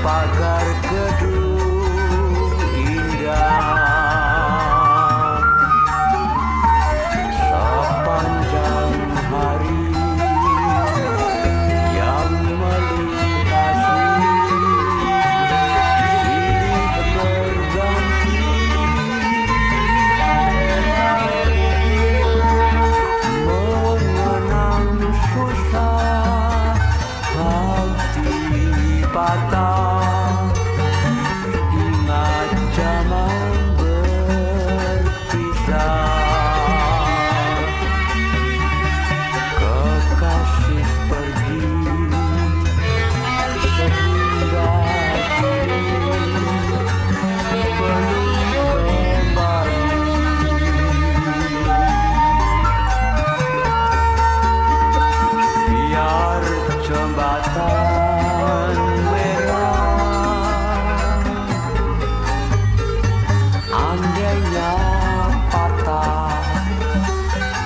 pagar gedung indah. Sepanjang hari yang melintasi silih berganti. Mengenang susah hati patah.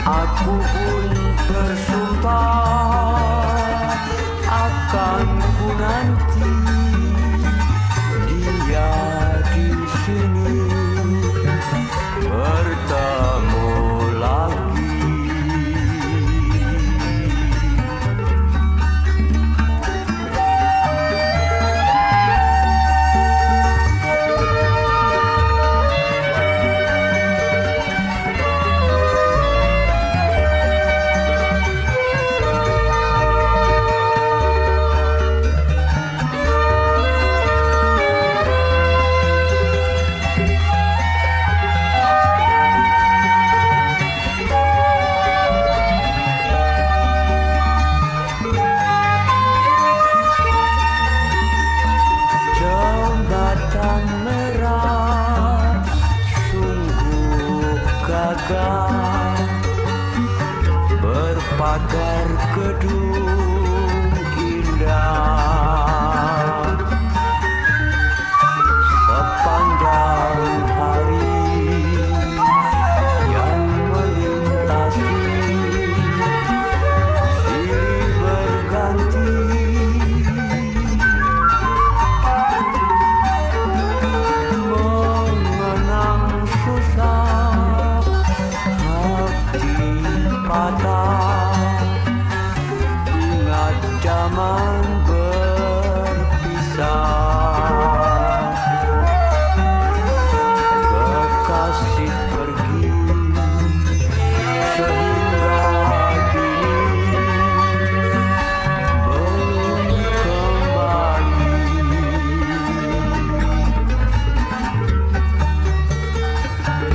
Aku pun bersumpah. berpagar gedung indah. zaman berpisah. Kekasih pergi Sehingga kini Belum kembali.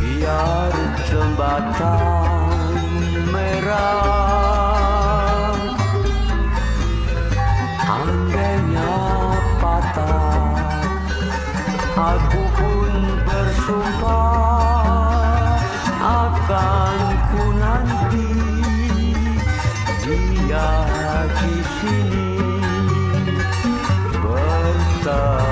Biar jembatan dia di sini bertahan